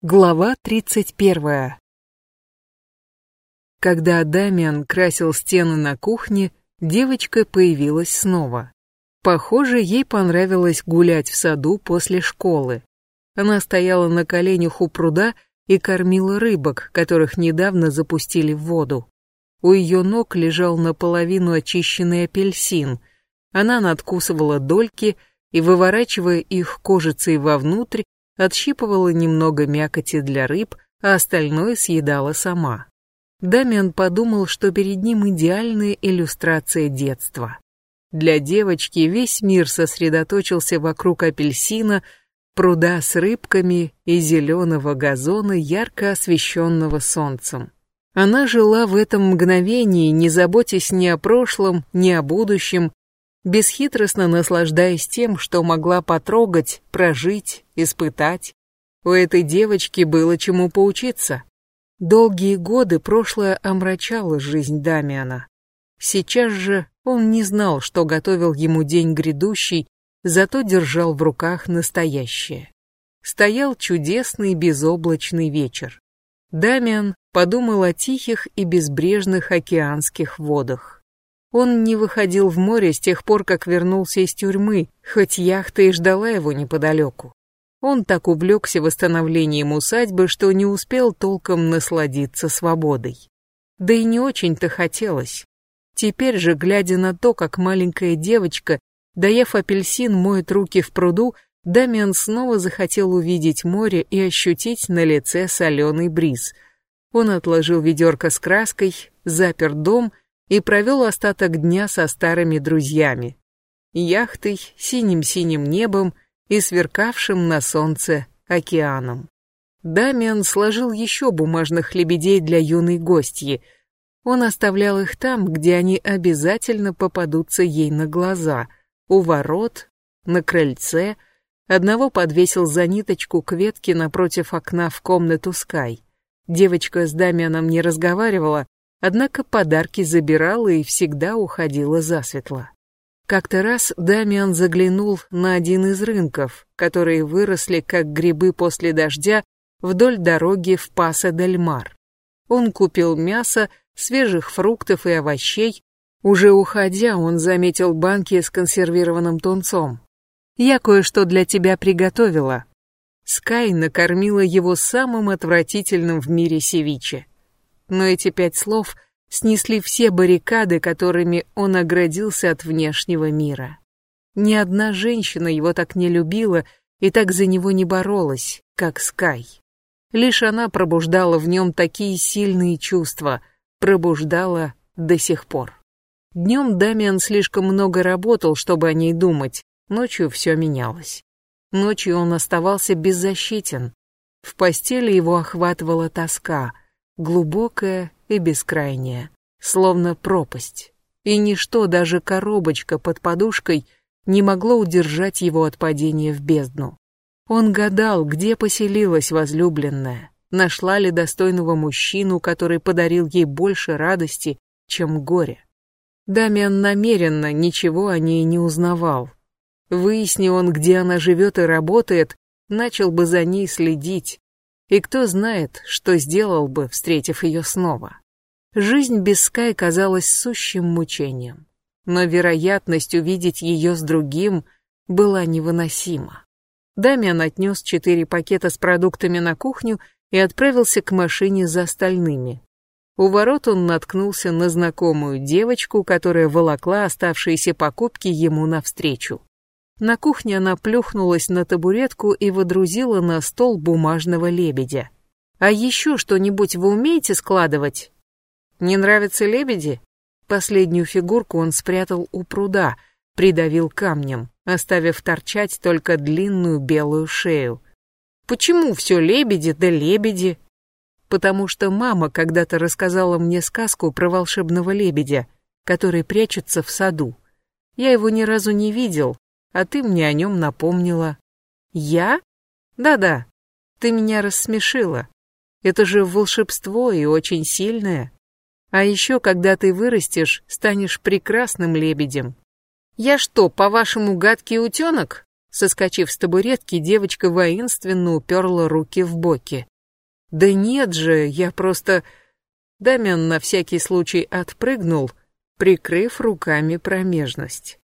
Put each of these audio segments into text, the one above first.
Глава 31. Когда Дамиан красил стены на кухне, девочка появилась снова. Похоже, ей понравилось гулять в саду после школы. Она стояла на коленях у пруда и кормила рыбок, которых недавно запустили в воду. У ее ног лежал наполовину очищенный апельсин. Она надкусывала дольки и, выворачивая их кожицей вовнутрь, отщипывала немного мякоти для рыб, а остальное съедала сама. Дамиан подумал, что перед ним идеальная иллюстрация детства. Для девочки весь мир сосредоточился вокруг апельсина, пруда с рыбками и зеленого газона, ярко освещенного солнцем. Она жила в этом мгновении, не заботясь ни о прошлом, ни о будущем, бесхитростно наслаждаясь тем, что могла потрогать, прожить, испытать. У этой девочки было чему поучиться. Долгие годы прошлое омрачало жизнь Дамиана. Сейчас же он не знал, что готовил ему день грядущий, зато держал в руках настоящее. Стоял чудесный безоблачный вечер. Дамиан подумал о тихих и безбрежных океанских водах. Он не выходил в море с тех пор, как вернулся из тюрьмы, хоть яхта и ждала его неподалеку. Он так увлекся восстановлением усадьбы, что не успел толком насладиться свободой. Да и не очень-то хотелось. Теперь же, глядя на то, как маленькая девочка, доев апельсин, моет руки в пруду, Дамиан снова захотел увидеть море и ощутить на лице соленый бриз. Он отложил ведерко с краской, запер дом — и провел остаток дня со старыми друзьями. Яхтой, синим-синим небом и сверкавшим на солнце океаном. Дамиан сложил еще бумажных лебедей для юной гостьи. Он оставлял их там, где они обязательно попадутся ей на глаза, у ворот, на крыльце, одного подвесил за ниточку к ветке напротив окна в комнату Скай. Девочка с Дамианом не разговаривала, Однако подарки забирала и всегда уходила засветло. Как-то раз Дамиан заглянул на один из рынков, которые выросли как грибы после дождя вдоль дороги в Паса-дель-Мар. Он купил мясо, свежих фруктов и овощей. Уже уходя, он заметил банки с консервированным тунцом. «Я кое-что для тебя приготовила». Скай накормила его самым отвратительным в мире севиче но эти пять слов снесли все баррикады, которыми он оградился от внешнего мира. Ни одна женщина его так не любила и так за него не боролась, как Скай. Лишь она пробуждала в нем такие сильные чувства, пробуждала до сих пор. Днем Дамиан слишком много работал, чтобы о ней думать, ночью все менялось. Ночью он оставался беззащитен. В постели его охватывала тоска — глубокая и бескрайняя, словно пропасть. И ничто, даже коробочка под подушкой, не могло удержать его от падения в бездну. Он гадал, где поселилась возлюбленная, нашла ли достойного мужчину, который подарил ей больше радости, чем горе. Дамиан намеренно ничего о ней не узнавал. Выясни он, где она живет и работает, начал бы за ней следить, и кто знает, что сделал бы, встретив ее снова. Жизнь без Скай казалась сущим мучением, но вероятность увидеть ее с другим была невыносима. Дамиан отнес четыре пакета с продуктами на кухню и отправился к машине за остальными. У ворот он наткнулся на знакомую девочку, которая волокла оставшиеся покупки ему навстречу. На кухне она плюхнулась на табуретку и водрузила на стол бумажного лебедя. «А еще что-нибудь вы умеете складывать?» «Не нравятся лебеди?» Последнюю фигурку он спрятал у пруда, придавил камнем, оставив торчать только длинную белую шею. «Почему все лебеди да лебеди?» «Потому что мама когда-то рассказала мне сказку про волшебного лебедя, который прячется в саду. Я его ни разу не видел, а ты мне о нем напомнила. Я? Да-да, ты меня рассмешила. Это же волшебство и очень сильное. А еще, когда ты вырастешь, станешь прекрасным лебедем. Я что, по-вашему, гадкий утенок? Соскочив с табуретки, девочка воинственно уперла руки в боки. «Да нет же, я просто...» Дамиан на всякий случай отпрыгнул, прикрыв руками промежность.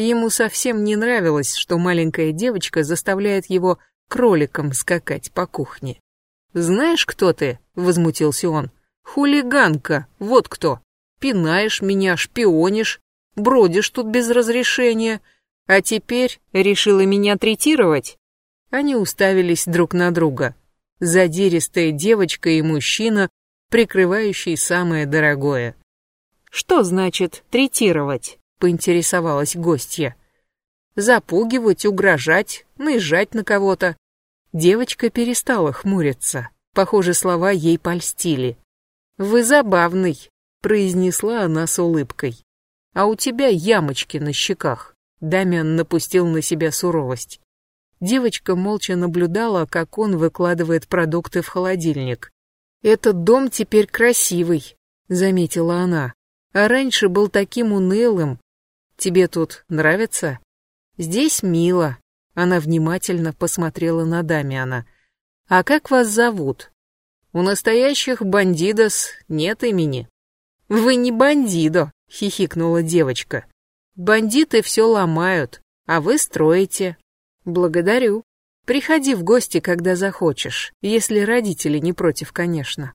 Ему совсем не нравилось, что маленькая девочка заставляет его кроликом скакать по кухне. «Знаешь, кто ты?» — возмутился он. «Хулиганка, вот кто. Пинаешь меня, шпионишь, бродишь тут без разрешения, а теперь решила меня третировать?» Они уставились друг на друга. Задиристая девочка и мужчина, прикрывающий самое дорогое. «Что значит третировать?» — поинтересовалась гостья. «Запугивать, угрожать, наезжать на кого-то». Девочка перестала хмуриться. Похоже, слова ей польстили. «Вы забавный», — произнесла она с улыбкой. «А у тебя ямочки на щеках». Дамиан напустил на себя суровость. Девочка молча наблюдала, как он выкладывает продукты в холодильник. «Этот дом теперь красивый», — заметила она. «А раньше был таким унылым. Тебе тут нравится?» «Здесь мило», — она внимательно посмотрела на Дамиана. «А как вас зовут?» «У настоящих бандидос нет имени». «Вы не бандидо», — хихикнула девочка. «Бандиты все ломают, а вы строите». «Благодарю», Приходи в гости, когда захочешь, если родители не против, конечно.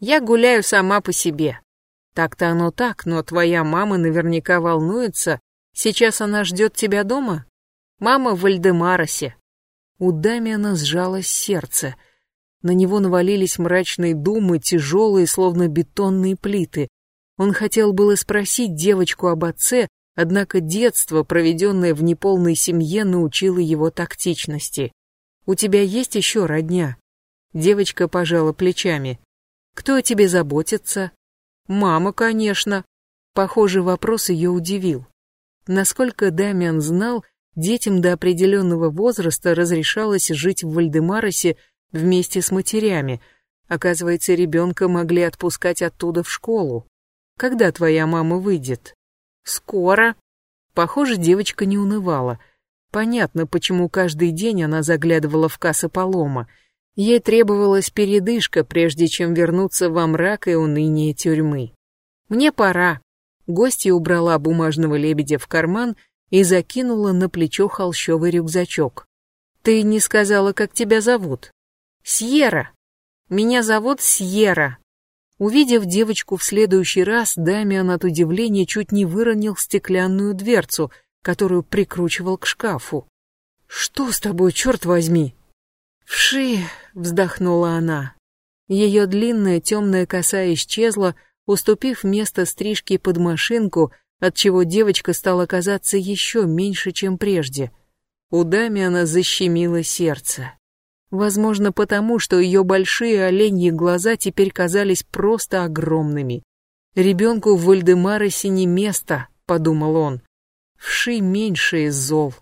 Я гуляю сама по себе. Так-то оно так, но твоя мама наверняка волнуется. Сейчас она ждет тебя дома? Мама в Вальдемаросе. У Дамиана сжалось сердце. На него навалились мрачные думы, тяжелые, словно бетонные плиты. Он хотел было спросить девочку об отце, однако детство, проведенное в неполной семье, научило его тактичности. У тебя есть еще родня?» Девочка пожала плечами. «Кто о тебе заботится?» «Мама, конечно». Похоже, вопрос ее удивил. Насколько Дамиан знал, детям до определенного возраста разрешалось жить в Вальдемаросе вместе с матерями. Оказывается, ребенка могли отпускать оттуда в школу. Когда твоя мама выйдет? Скоро. Похоже, девочка не унывала. Понятно, почему каждый день она заглядывала в кассы полома. Ей требовалась передышка, прежде чем вернуться во мрак и уныние тюрьмы. «Мне пора». Гостья убрала бумажного лебедя в карман и закинула на плечо холщовый рюкзачок. «Ты не сказала, как тебя зовут?» «Сьерра. Меня зовут Сьерра». Увидев девочку в следующий раз, Дамиан от удивления чуть не выронил стеклянную дверцу — которую прикручивал к шкафу. «Что с тобой, черт возьми?» «Вши!» — вздохнула она. Ее длинная темная коса исчезла, уступив место стрижке под машинку, отчего девочка стала казаться еще меньше, чем прежде. У Дамиана защемило сердце. Возможно, потому, что ее большие оленьи глаза теперь казались просто огромными. «Ребенку в Вальдемаросе не место», — подумал он. Вши меньше из зол.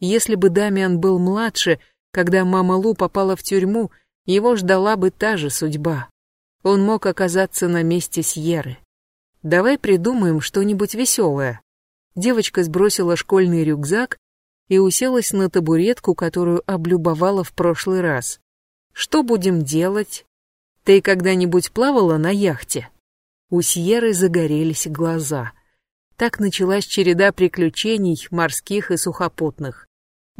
Если бы Дамиан был младше, когда мама Лу попала в тюрьму, его ждала бы та же судьба. Он мог оказаться на месте Сьеры. Давай придумаем что-нибудь веселое. Девочка сбросила школьный рюкзак и уселась на табуретку, которую облюбовала в прошлый раз. Что будем делать? Ты когда-нибудь плавала на яхте? У Сьеры загорелись глаза. Так началась череда приключений, морских и сухопутных.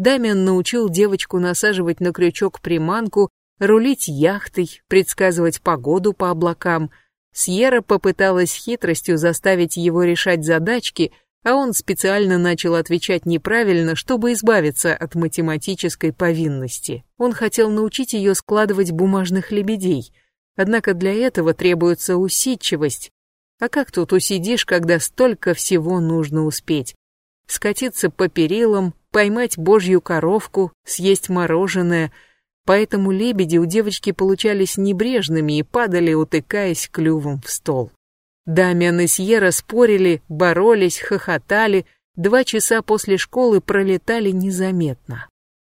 Дамиан научил девочку насаживать на крючок приманку, рулить яхтой, предсказывать погоду по облакам. Сьерра попыталась хитростью заставить его решать задачки, а он специально начал отвечать неправильно, чтобы избавиться от математической повинности. Он хотел научить ее складывать бумажных лебедей, однако для этого требуется усидчивость, а как тут усидишь, когда столько всего нужно успеть? Скатиться по перилам, поймать божью коровку, съесть мороженое. Поэтому лебеди у девочки получались небрежными и падали, утыкаясь клювом в стол. Дамиан и Сьерра спорили, боролись, хохотали, два часа после школы пролетали незаметно.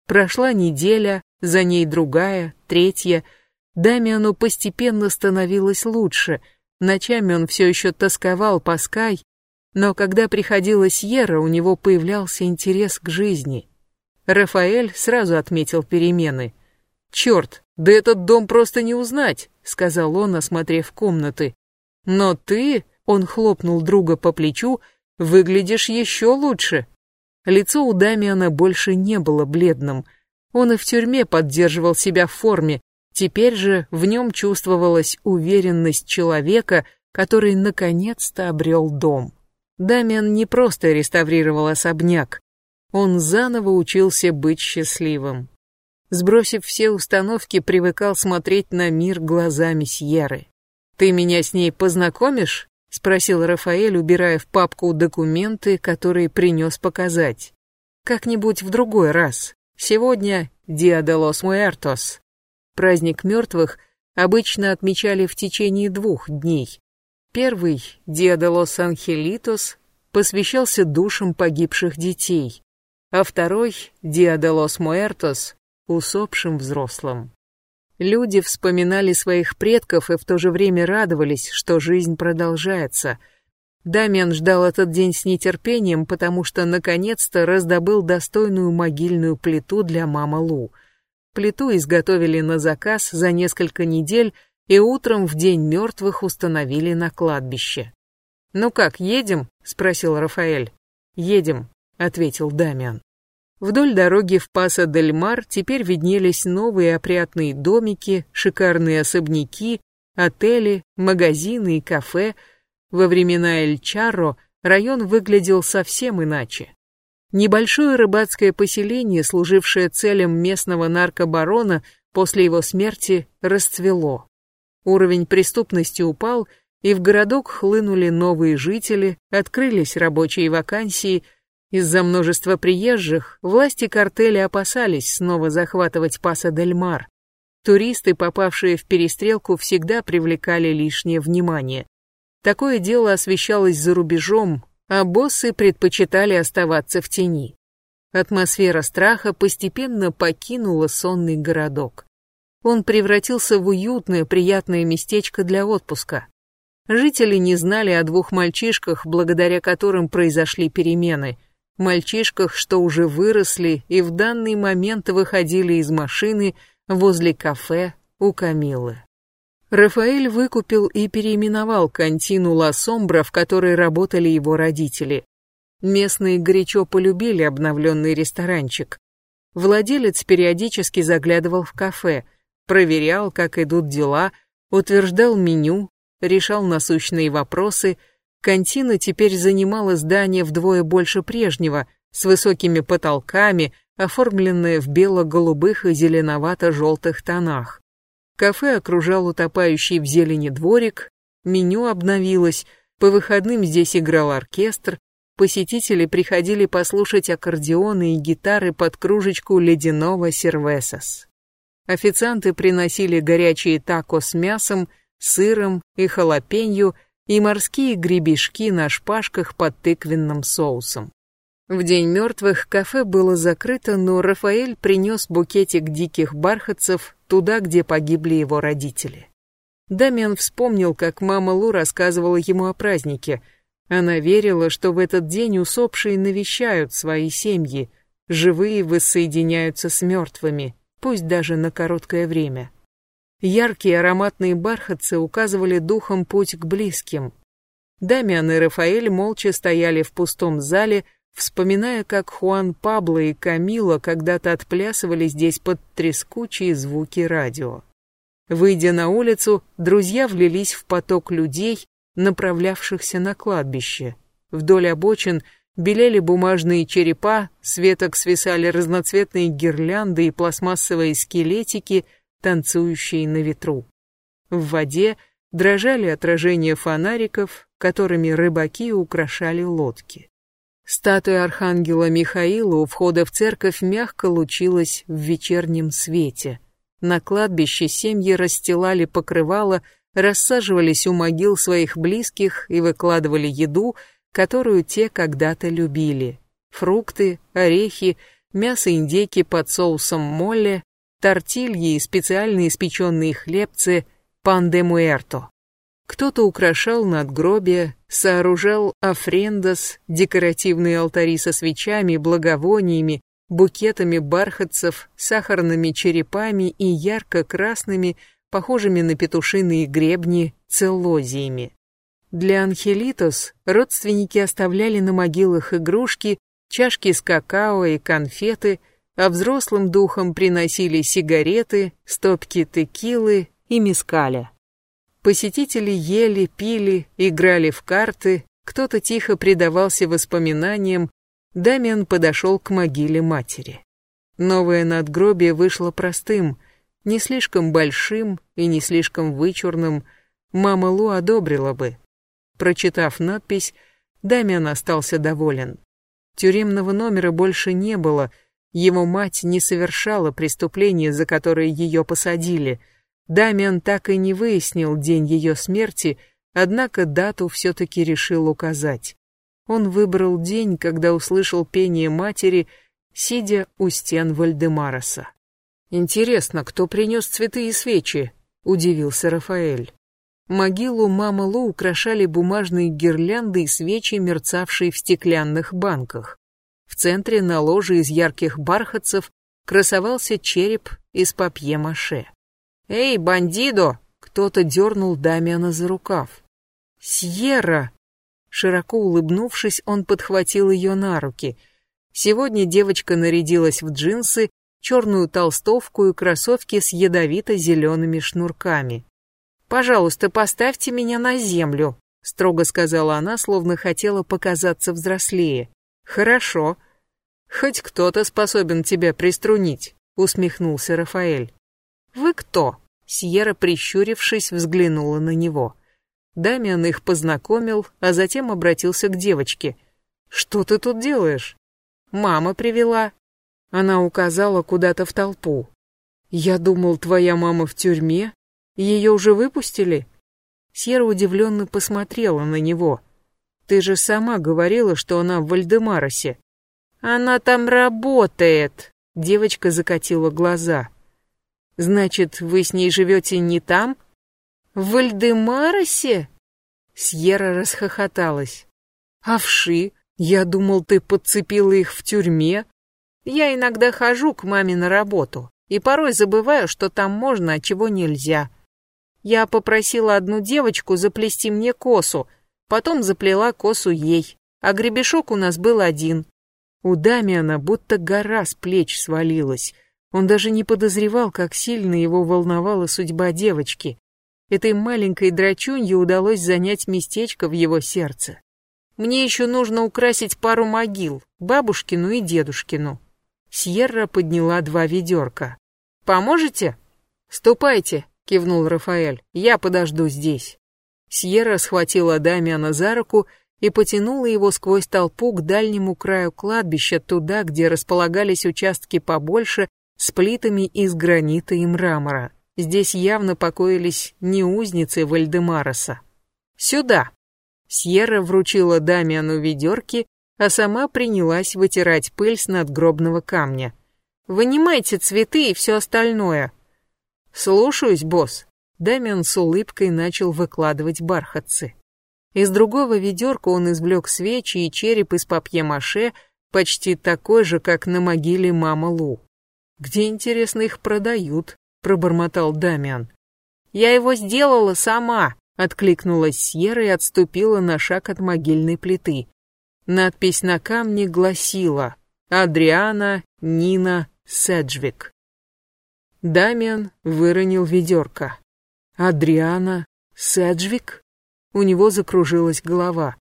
Прошла неделя, за ней другая, третья. Дамиану постепенно становилось лучше — Ночами он все еще тосковал по Скай, но когда приходила Сьерра, у него появлялся интерес к жизни. Рафаэль сразу отметил перемены. «Черт, да этот дом просто не узнать», — сказал он, осмотрев комнаты. «Но ты», — он хлопнул друга по плечу, — «выглядишь еще лучше». Лицо у Дамиана больше не было бледным. Он и в тюрьме поддерживал себя в форме, теперь же в нем чувствовалась уверенность человека, который наконец-то обрел дом. Дамиан не просто реставрировал особняк, он заново учился быть счастливым. Сбросив все установки, привыкал смотреть на мир глазами Сьерры. «Ты меня с ней познакомишь?» — спросил Рафаэль, убирая в папку документы, которые принес показать. «Как-нибудь в другой раз. Сегодня Диа де лос Муэртос. Праздник мертвых обычно отмечали в течение двух дней. Первый, Диа де лос Анхелитос, посвящался душам погибших детей а второй «Диа де лос Муэртос» усопшим взрослым. Люди вспоминали своих предков и в то же время радовались, что жизнь продолжается. Дамиан ждал этот день с нетерпением, потому что наконец-то раздобыл достойную могильную плиту для мамы Лу. Плиту изготовили на заказ за несколько недель и утром в день мертвых установили на кладбище. «Ну как, едем?» — спросил Рафаэль. «Едем», ответил Дамиан. Вдоль дороги в Паса-дель-Мар теперь виднелись новые опрятные домики, шикарные особняки, отели, магазины и кафе. Во времена Эль-Чарро район выглядел совсем иначе. Небольшое рыбацкое поселение, служившее целям местного наркобарона, после его смерти расцвело. Уровень преступности упал, и в городок хлынули новые жители, открылись рабочие вакансии – из-за множества приезжих власти картеля опасались снова захватывать Паса-дель-Мар. Туристы, попавшие в перестрелку, всегда привлекали лишнее внимание. Такое дело освещалось за рубежом, а боссы предпочитали оставаться в тени. Атмосфера страха постепенно покинула сонный городок. Он превратился в уютное, приятное местечко для отпуска. Жители не знали о двух мальчишках, благодаря которым произошли перемены – мальчишках, что уже выросли и в данный момент выходили из машины возле кафе у Камилы. Рафаэль выкупил и переименовал кантину Ла Сомбра, в которой работали его родители. Местные горячо полюбили обновленный ресторанчик. Владелец периодически заглядывал в кафе, проверял, как идут дела, утверждал меню, решал насущные вопросы – Кантина теперь занимала здание вдвое больше прежнего, с высокими потолками, оформленное в бело-голубых и зеленовато-желтых тонах. Кафе окружал утопающий в зелени дворик, меню обновилось, по выходным здесь играл оркестр, посетители приходили послушать аккордеоны и гитары под кружечку ледяного сервесос. Официанты приносили горячие тако с мясом, сыром и халапенью – и морские гребешки на шпажках под тыквенным соусом. В день мертвых кафе было закрыто, но Рафаэль принес букетик диких бархатцев туда, где погибли его родители. Дамиан вспомнил, как мама Лу рассказывала ему о празднике. Она верила, что в этот день усопшие навещают свои семьи, живые воссоединяются с мертвыми, пусть даже на короткое время. Яркие ароматные бархатцы указывали духом путь к близким. Дамиан и Рафаэль молча стояли в пустом зале, вспоминая, как Хуан Пабло и Камила когда-то отплясывали здесь под трескучие звуки радио. Выйдя на улицу, друзья влились в поток людей, направлявшихся на кладбище. Вдоль обочин белели бумажные черепа, с веток свисали разноцветные гирлянды и пластмассовые скелетики — танцующие на ветру. В воде дрожали отражения фонариков, которыми рыбаки украшали лодки. Статуя архангела Михаила у входа в церковь мягко лучилась в вечернем свете. На кладбище семьи расстилали покрывало, рассаживались у могил своих близких и выкладывали еду, которую те когда-то любили. Фрукты, орехи, мясо индейки под соусом молле, тортильи и специально испеченные хлебцы пан де муэрто. Кто-то украшал надгробия, сооружал афрендос, декоративные алтари со свечами, благовониями, букетами бархатцев, сахарными черепами и ярко-красными, похожими на петушиные гребни, целлозиями. Для Анхелитос родственники оставляли на могилах игрушки, чашки с какао и конфеты, а взрослым духом приносили сигареты, стопки текилы и мискаля. Посетители ели, пили, играли в карты, кто-то тихо предавался воспоминаниям, Дамиан подошел к могиле матери. Новое надгробие вышло простым, не слишком большим и не слишком вычурным, мама Лу одобрила бы. Прочитав надпись, Дамиан остался доволен. Тюремного номера больше не было, его мать не совершала преступления, за которое ее посадили. Дамиан так и не выяснил день ее смерти, однако дату все-таки решил указать. Он выбрал день, когда услышал пение матери, сидя у стен Вальдемароса. «Интересно, кто принес цветы и свечи?» — удивился Рафаэль. Могилу мамы Лу украшали бумажные гирлянды и свечи, мерцавшие в стеклянных банках. В центре на ложе из ярких бархатцев красовался череп из папье-маше. «Эй, бандидо!» — кто-то дернул Дамиана за рукав. «Сьерра!» Широко улыбнувшись, он подхватил ее на руки. Сегодня девочка нарядилась в джинсы, черную толстовку и кроссовки с ядовито-зелеными шнурками. «Пожалуйста, поставьте меня на землю», — строго сказала она, словно хотела показаться взрослее. «Хорошо. Хоть кто-то способен тебя приструнить», — усмехнулся Рафаэль. «Вы кто?» — Сьерра, прищурившись, взглянула на него. Дамиан их познакомил, а затем обратился к девочке. «Что ты тут делаешь?» «Мама привела». Она указала куда-то в толпу. «Я думал, твоя мама в тюрьме. Ее уже выпустили?» Сера удивленно посмотрела на него. «Ты же сама говорила, что она в Вальдемаросе». «Она там работает», — девочка закатила глаза. «Значит, вы с ней живете не там?» В Вальдемаросе? Сьерра расхохоталась. Овши, я думал, ты подцепила их в тюрьме. Я иногда хожу к маме на работу, и порой забываю, что там можно, а чего нельзя. Я попросила одну девочку заплести мне косу, потом заплела косу ей, а гребешок у нас был один. У Дамиана будто гора с плеч свалилась. Он даже не подозревал, как сильно его волновала судьба девочки. Этой маленькой драчунье удалось занять местечко в его сердце. Мне еще нужно украсить пару могил, бабушкину и дедушкину. Сьерра подняла два ведерка. «Поможете?» «Ступайте», — кивнул Рафаэль, — «я подожду здесь». Сьерра схватила Дамиана за руку и потянула его сквозь толпу к дальнему краю кладбища, туда, где располагались участки побольше с плитами из гранита и мрамора. Здесь явно покоились не узницы Вальдемароса. «Сюда!» Сьерра вручила Дамиану ведерки, а сама принялась вытирать пыль с надгробного камня. «Вынимайте цветы и все остальное». «Слушаюсь, босс». Дамиан с улыбкой начал выкладывать бархатцы. Из другого ведерка он извлек свечи и череп из папье-маше, почти такой же, как на могиле мама Лу. Где, интересно, их продают? пробормотал Дамиан. Я его сделала сама, откликнулась Сьерра и отступила на шаг от могильной плиты. Надпись на камне гласила «Адриана Нина Седжвик». Дамиан выронил ведерко. «Адриана Седжвик?» У него закружилась голова.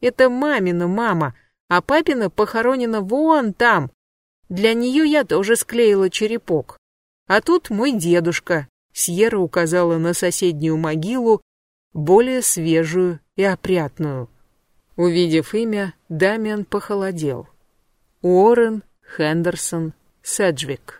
«Это мамина мама, а папина похоронена вон там. Для нее я тоже склеила черепок. А тут мой дедушка. Сьерра указала на соседнюю могилу, более свежую и опрятную. Увидев имя, Дамиан похолодел. Уоррен Хендерсон Седжвик.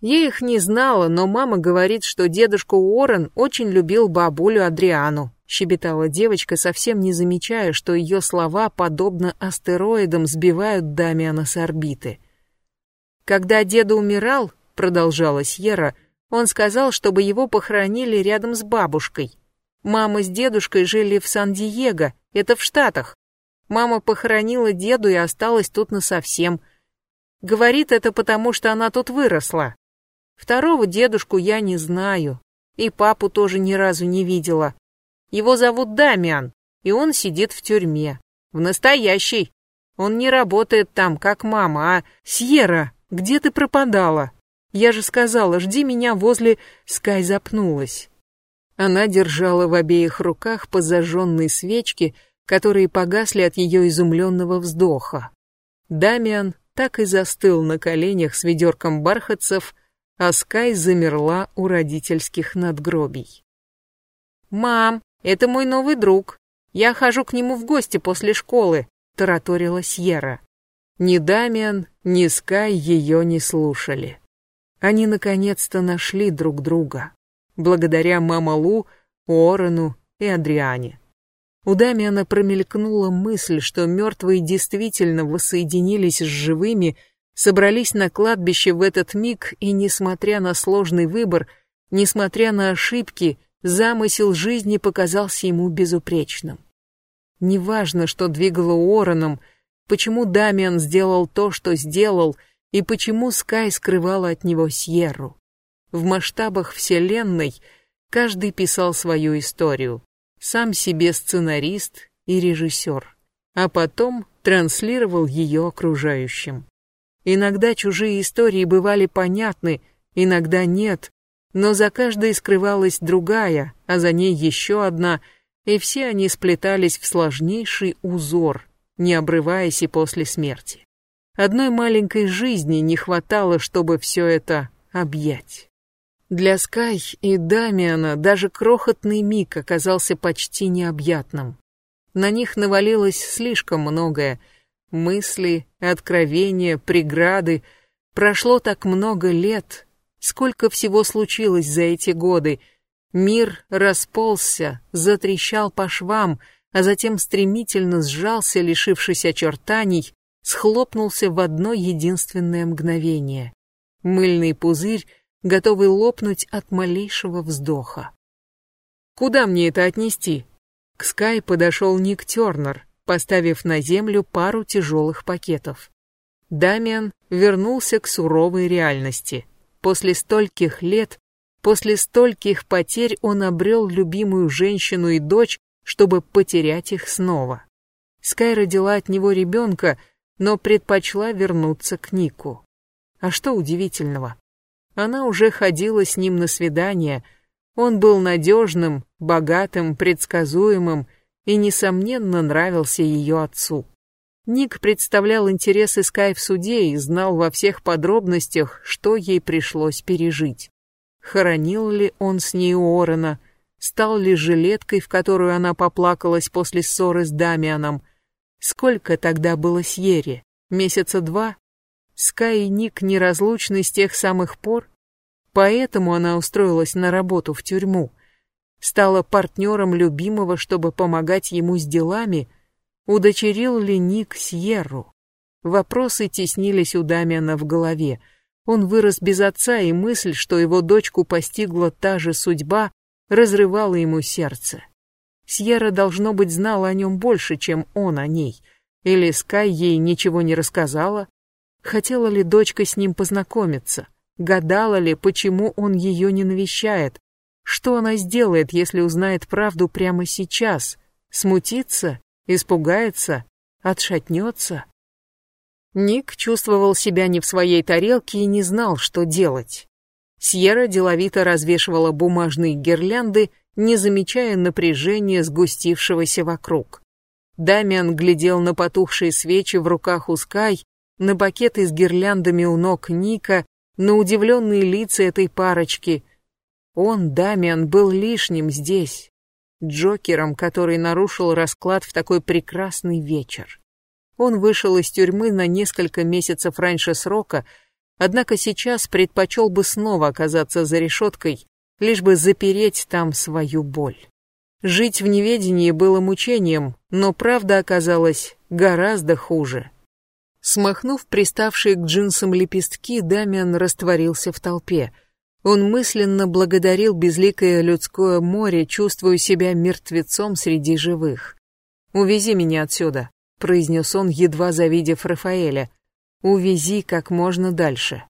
Я их не знала, но мама говорит, что дедушка Уоррен очень любил бабулю Адриану, щебетала девочка, совсем не замечая, что ее слова, подобно астероидам, сбивают Дамиана с орбиты. Когда деда умирал, продолжала Сьерра, он сказал, чтобы его похоронили рядом с бабушкой. Мама с дедушкой жили в Сан-Диего, это в Штатах. Мама похоронила деду и осталась тут насовсем. Говорит это потому, что она тут выросла. Второго дедушку я не знаю. И папу тоже ни разу не видела. Его зовут Дамиан, и он сидит в тюрьме. В настоящей. Он не работает там, как мама, а... Сьерра, где ты пропадала? Я же сказала, жди меня возле... Скай запнулась. Она держала в обеих руках по зажженной свечке, которые погасли от ее изумленного вздоха. Дамиан так и застыл на коленях с ведерком бархатцев, а Скай замерла у родительских надгробий. «Мам, это мой новый друг. Я хожу к нему в гости после школы», — тараторила Сьерра. Ни Дамиан, ни Скай ее не слушали. Они наконец-то нашли друг друга, благодаря Мамалу, Уоррену и Адриане. У Дамиана промелькнула мысль, что мертвые действительно воссоединились с живыми, собрались на кладбище в этот миг, и, несмотря на сложный выбор, несмотря на ошибки, замысел жизни показался ему безупречным. Неважно, что двигало Уорреном, почему Дамиан сделал то, что сделал, и почему Скай скрывала от него Сьерру. В масштабах Вселенной каждый писал свою историю сам себе сценарист и режиссер, а потом транслировал ее окружающим. Иногда чужие истории бывали понятны, иногда нет, но за каждой скрывалась другая, а за ней еще одна, и все они сплетались в сложнейший узор, не обрываясь и после смерти. Одной маленькой жизни не хватало, чтобы все это объять. Для Скай и Дамиана даже крохотный миг оказался почти необъятным. На них навалилось слишком многое. Мысли, откровения, преграды. Прошло так много лет. Сколько всего случилось за эти годы. Мир расползся, затрещал по швам, а затем стремительно сжался, лишившись очертаний, схлопнулся в одно единственное мгновение. Мыльный пузырь готовый лопнуть от малейшего вздоха. «Куда мне это отнести?» К Скай подошел Ник Тернер, поставив на землю пару тяжелых пакетов. Дамиан вернулся к суровой реальности. После стольких лет, после стольких потерь он обрел любимую женщину и дочь, чтобы потерять их снова. Скай родила от него ребенка, но предпочла вернуться к Нику. А что удивительного? Она уже ходила с ним на свидания. Он был надежным, богатым, предсказуемым и, несомненно, нравился ее отцу. Ник представлял интересы Скай в суде и знал во всех подробностях, что ей пришлось пережить. Хоронил ли он с ней Уоррена, стал ли жилеткой, в которую она поплакалась после ссоры с Дамианом. Сколько тогда было Сьерри? Месяца два? Скай и Ник неразлучны с тех самых пор, поэтому она устроилась на работу в тюрьму, стала партнером любимого, чтобы помогать ему с делами, удочерил ли Ник Сьерру. Вопросы теснились у Дамиана в голове. Он вырос без отца, и мысль, что его дочку постигла та же судьба, разрывала ему сердце. Сьерра, должно быть, знала о нем больше, чем он о ней. Или Скай ей ничего не рассказала, Хотела ли дочка с ним познакомиться? Гадала ли, почему он ее не навещает? Что она сделает, если узнает правду прямо сейчас? Смутится? Испугается? Отшатнется? Ник чувствовал себя не в своей тарелке и не знал, что делать. Сьерра деловито развешивала бумажные гирлянды, не замечая напряжения, сгустившегося вокруг. Дамиан глядел на потухшие свечи в руках у Скай на пакеты с гирляндами у ног Ника, на удивленные лица этой парочки. Он, Дамиан, был лишним здесь, Джокером, который нарушил расклад в такой прекрасный вечер. Он вышел из тюрьмы на несколько месяцев раньше срока, однако сейчас предпочел бы снова оказаться за решеткой, лишь бы запереть там свою боль. Жить в неведении было мучением, но правда оказалась гораздо хуже. Смахнув приставшие к джинсам лепестки, Дамиан растворился в толпе. Он мысленно благодарил безликое людское море, чувствуя себя мертвецом среди живых. «Увези меня отсюда», — произнес он, едва завидев Рафаэля. Увези как можно дальше.